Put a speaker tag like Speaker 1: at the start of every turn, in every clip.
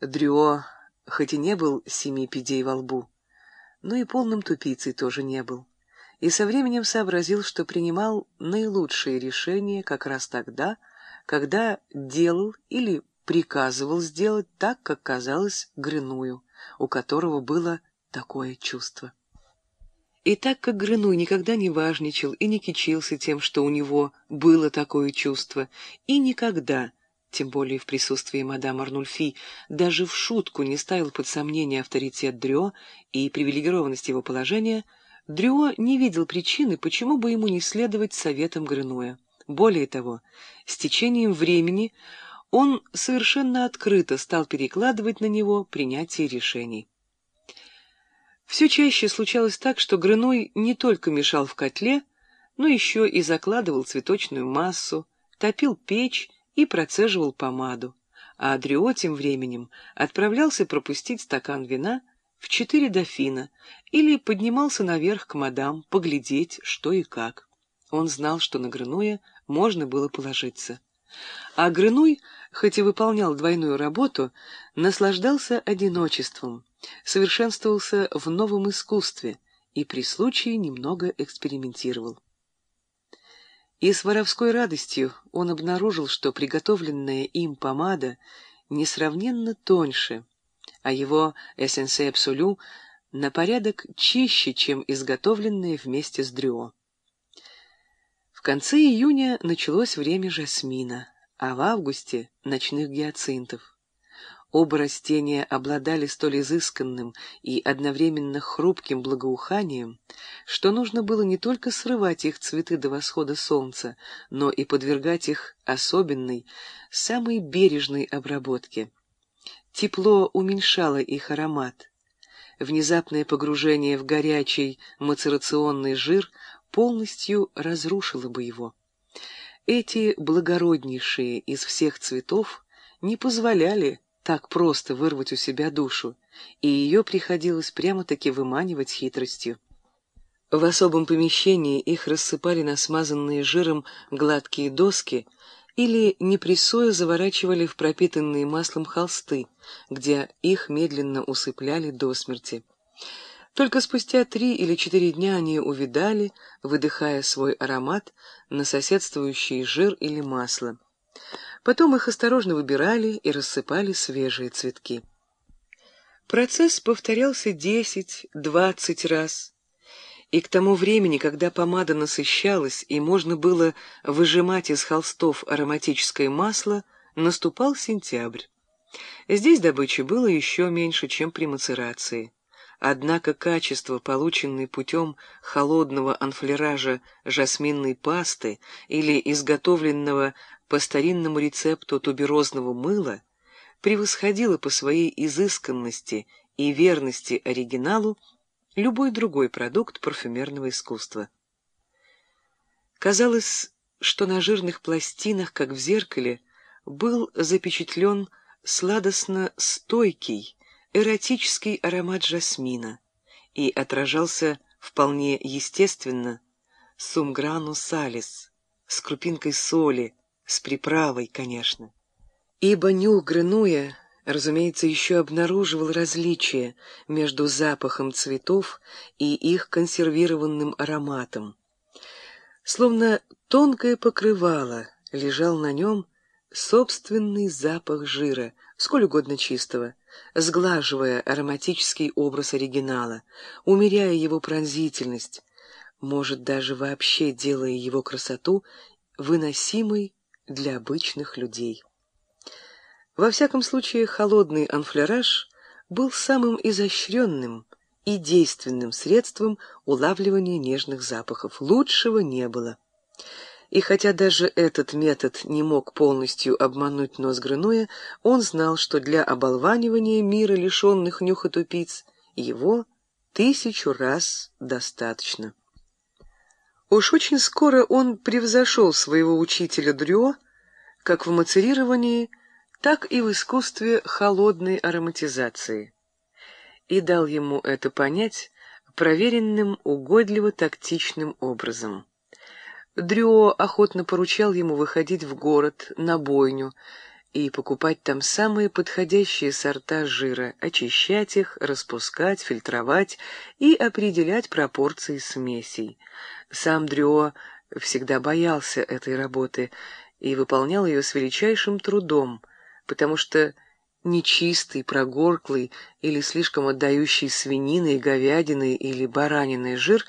Speaker 1: Дрюо хоть и не был семи пядей во лбу, но и полным тупицей тоже не был, и со временем сообразил, что принимал наилучшие решения как раз тогда, когда делал или приказывал сделать так, как казалось Грыную, у которого было такое чувство. И так как Грыной никогда не важничал и не кичился тем, что у него было такое чувство, и никогда, тем более в присутствии мадам Арнульфи, даже в шутку не ставил под сомнение авторитет Дрё и привилегированность его положения, Дрё не видел причины, почему бы ему не следовать советам Грынуя. Более того, с течением времени он совершенно открыто стал перекладывать на него принятие решений. Все чаще случалось так, что Грыной не только мешал в котле, но еще и закладывал цветочную массу, топил печь и процеживал помаду, а Адрио тем временем отправлялся пропустить стакан вина в четыре дофина или поднимался наверх к мадам поглядеть, что и как. Он знал, что на Грынуя можно было положиться. А Грынуй, хоть и выполнял двойную работу, наслаждался одиночеством, совершенствовался в новом искусстве и при случае немного экспериментировал. И с воровской радостью он обнаружил, что приготовленная им помада несравненно тоньше, а его эссенсе абсолю на порядок чище, чем изготовленная вместе с дрюо. В конце июня началось время жасмина, а в августе — ночных гиацинтов. Оба растения обладали столь изысканным и одновременно хрупким благоуханием, что нужно было не только срывать их цветы до восхода солнца, но и подвергать их особенной, самой бережной обработке. Тепло уменьшало их аромат. Внезапное погружение в горячий мацерационный жир полностью разрушило бы его. Эти благороднейшие из всех цветов не позволяли так просто вырвать у себя душу, и ее приходилось прямо-таки выманивать хитростью. В особом помещении их рассыпали на смазанные жиром гладкие доски или, не прессуя, заворачивали в пропитанные маслом холсты, где их медленно усыпляли до смерти. Только спустя три или четыре дня они увидали, выдыхая свой аромат на соседствующий жир или масло. Потом их осторожно выбирали и рассыпали свежие цветки. Процесс повторялся десять-двадцать раз. И к тому времени, когда помада насыщалась и можно было выжимать из холстов ароматическое масло, наступал сентябрь. Здесь добычи было еще меньше, чем при мацерации. Однако качество, полученное путем холодного анфлеража жасминной пасты или изготовленного по старинному рецепту туберозного мыла превосходила по своей изысканности и верности оригиналу любой другой продукт парфюмерного искусства. Казалось, что на жирных пластинах, как в зеркале, был запечатлен сладостно стойкий, эротический аромат жасмина и отражался вполне естественно сумграну салис с крупинкой соли, с приправой, конечно. Ибо нюх Грынуя, разумеется, еще обнаруживал различия между запахом цветов и их консервированным ароматом. Словно тонкое покрывало лежал на нем собственный запах жира, сколь угодно чистого, сглаживая ароматический образ оригинала, умеряя его пронзительность, может, даже вообще делая его красоту выносимой для обычных людей. Во всяком случае, холодный анфлераж был самым изощренным и действенным средством улавливания нежных запахов. Лучшего не было. И хотя даже этот метод не мог полностью обмануть нос Грынуя, он знал, что для оболванивания мира, лишенных нюха тупиц, его тысячу раз достаточно. Уж очень скоро он превзошел своего учителя Дрё как в мацерировании, так и в искусстве холодной ароматизации, и дал ему это понять проверенным угодливо-тактичным образом. Дрё охотно поручал ему выходить в город, на бойню, и покупать там самые подходящие сорта жира, очищать их, распускать, фильтровать и определять пропорции смесей. Сам Дрюо всегда боялся этой работы и выполнял ее с величайшим трудом, потому что нечистый, прогорклый или слишком отдающий свининой, говядиной или бараниной жир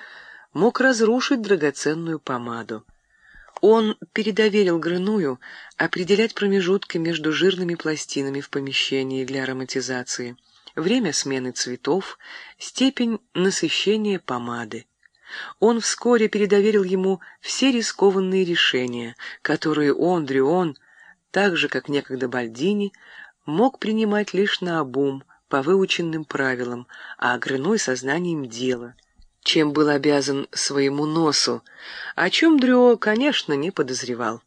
Speaker 1: мог разрушить драгоценную помаду. Он передоверил Грыную определять промежутки между жирными пластинами в помещении для ароматизации, время смены цветов, степень насыщения помады. Он вскоре передоверил ему все рискованные решения, которые он, Дрюон, так же, как некогда Бальдини, мог принимать лишь на обум, по выученным правилам, а Грыной сознанием дела, чем был обязан своему носу, о чем Дрюо, конечно, не подозревал.